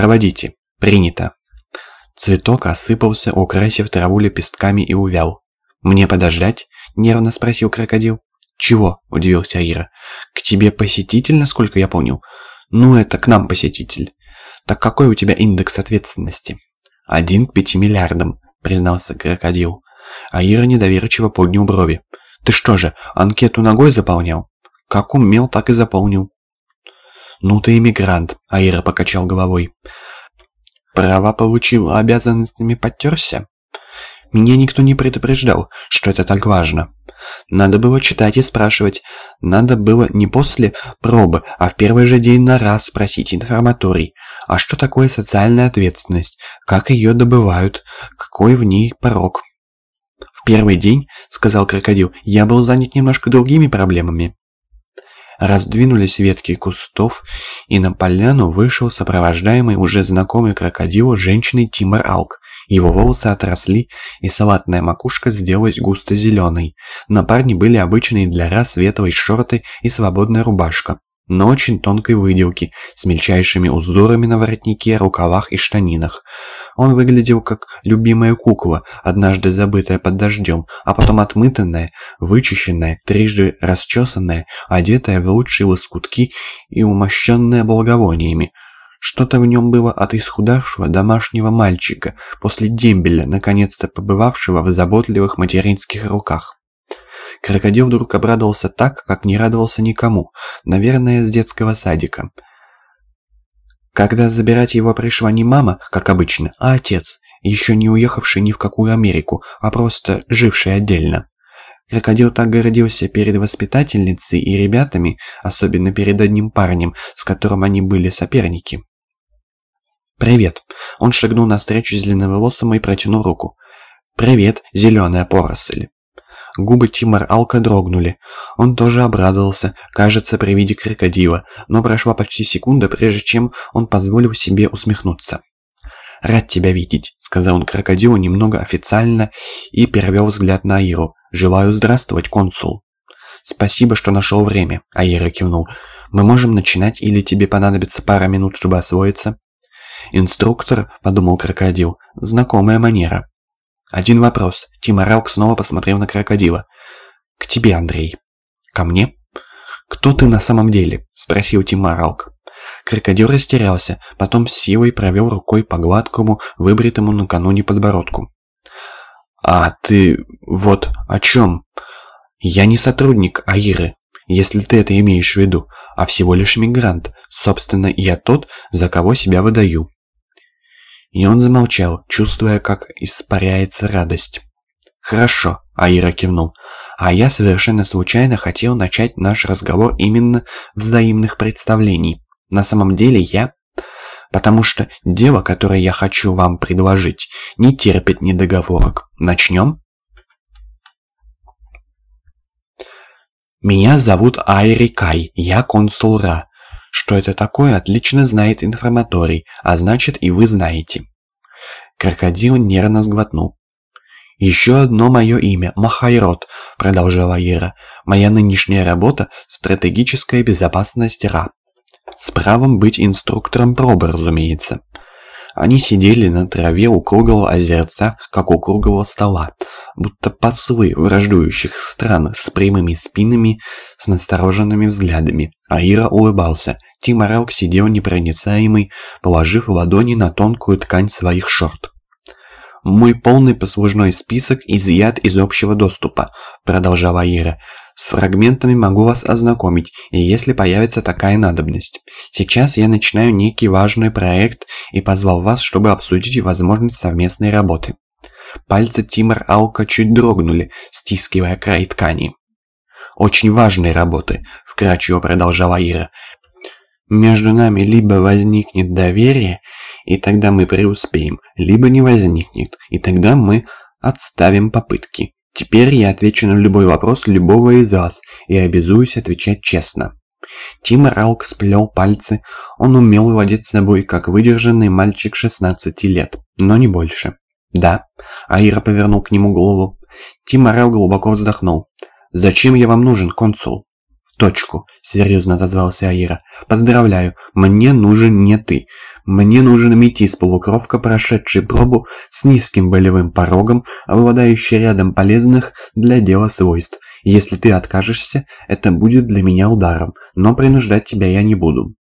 Проводите. Принято. Цветок осыпался, украсив траву лепестками и увял. «Мне подождать?» — нервно спросил крокодил. «Чего?» — удивился Аира. «К тебе посетитель, насколько я понял?» «Ну, это к нам посетитель. Так какой у тебя индекс ответственности?» «Один к пяти миллиардам», — признался крокодил. Аира недоверчиво поднял брови. «Ты что же, анкету ногой заполнял?» «Как умел, так и заполнил». «Ну ты иммигрант», — Аира покачал головой. «Права получил, обязанностями подтерся?» «Меня никто не предупреждал, что это так важно». Надо было читать и спрашивать. Надо было не после пробы, а в первый же день на раз спросить информаторий. А что такое социальная ответственность? Как ее добывают? Какой в ней порог? «В первый день, — сказал крокодил, — я был занят немножко другими проблемами». Раздвинулись ветки кустов, и на поляну вышел сопровождаемый уже знакомый крокодилу женщиной Тимор Алк. Его волосы отросли, и салатная макушка сделалась густо зеленой. На парне были обычные для раз светлые шорты и свободная рубашка, но очень тонкой выделки, с мельчайшими узорами на воротнике, рукавах и штанинах. Он выглядел как любимая кукла, однажды забытая под дождем, а потом отмытанная, вычищенная, трижды расчесанная, одетая в лучшие лоскутки и умощенная благовониями. Что-то в нем было от исхудавшего домашнего мальчика после дембеля, наконец-то побывавшего в заботливых материнских руках. Крокодил вдруг обрадовался так, как не радовался никому, наверное, с детского садика. Когда забирать его пришла не мама, как обычно, а отец, еще не уехавший ни в какую Америку, а просто живший отдельно. Крокодил так гордился перед воспитательницей и ребятами, особенно перед одним парнем, с которым они были соперники. «Привет!» Он шагнул навстречу зеленоволосому и протянул руку. «Привет, зеленая поросль!» Губы Тимор Алка дрогнули. Он тоже обрадовался, кажется, при виде крокодила, но прошла почти секунда, прежде чем он позволил себе усмехнуться. «Рад тебя видеть», — сказал он крокодилу немного официально и перевел взгляд на Аиру. «Желаю здравствовать, консул». «Спасибо, что нашел время», — Аира кивнул. «Мы можем начинать или тебе понадобится пара минут, чтобы освоиться?» «Инструктор», — подумал крокодил, — «знакомая манера». «Один вопрос». Тиморалк снова посмотрел на крокодила. «К тебе, Андрей». «Ко мне?» «Кто ты на самом деле?» — спросил Тиморалк. Крокодил растерялся, потом силой провел рукой по гладкому, выбритому накануне подбородку. «А ты вот о чем?» «Я не сотрудник Аиры, если ты это имеешь в виду, а всего лишь мигрант. Собственно, я тот, за кого себя выдаю». И он замолчал, чувствуя, как испаряется радость. «Хорошо», — Аира кивнул. «А я совершенно случайно хотел начать наш разговор именно взаимных представлений. На самом деле я...» «Потому что дело, которое я хочу вам предложить, не терпит недоговорок. Начнем?» «Меня зовут Айри Кай, я консул Ра. Что это такое, отлично знает информаторий, а значит и вы знаете». Крокодил нервно сглотнул. «Еще одно мое имя – Махайрод», – продолжала Ира. «Моя нынешняя работа – стратегическая безопасность РА. С правом быть инструктором пробы, разумеется». Они сидели на траве у круглого озерца, как у круглого стола, будто послы враждующих стран с прямыми спинами, с настороженными взглядами. А Ира улыбался. Тим Орелк сидел непроницаемый, положив ладони на тонкую ткань своих шорт. «Мой полный послужной список изъят из общего доступа», — продолжала Ира. С фрагментами могу вас ознакомить, и если появится такая надобность. Сейчас я начинаю некий важный проект и позвал вас, чтобы обсудить возможность совместной работы. Пальцы Тимор Алка чуть дрогнули, стискивая край ткани. «Очень важные работы», — вкратчиво продолжала Ира. «Между нами либо возникнет доверие, и тогда мы преуспеем, либо не возникнет, и тогда мы отставим попытки. Теперь я отвечу на любой вопрос любого из вас и обязуюсь отвечать честно. Тима Раук сплел пальцы, он умел владеть собой, как выдержанный мальчик 16 лет, но не больше. «Да», — Аира повернул к нему голову. Тима Раук глубоко вздохнул. «Зачем я вам нужен, консул?» «В точку», — серьезно отозвался Аира. «Поздравляю, мне нужен не ты. Мне нужен метис полукровка, прошедший пробу с низким болевым порогом, обладающий рядом полезных для дела свойств. Если ты откажешься, это будет для меня ударом, но принуждать тебя я не буду.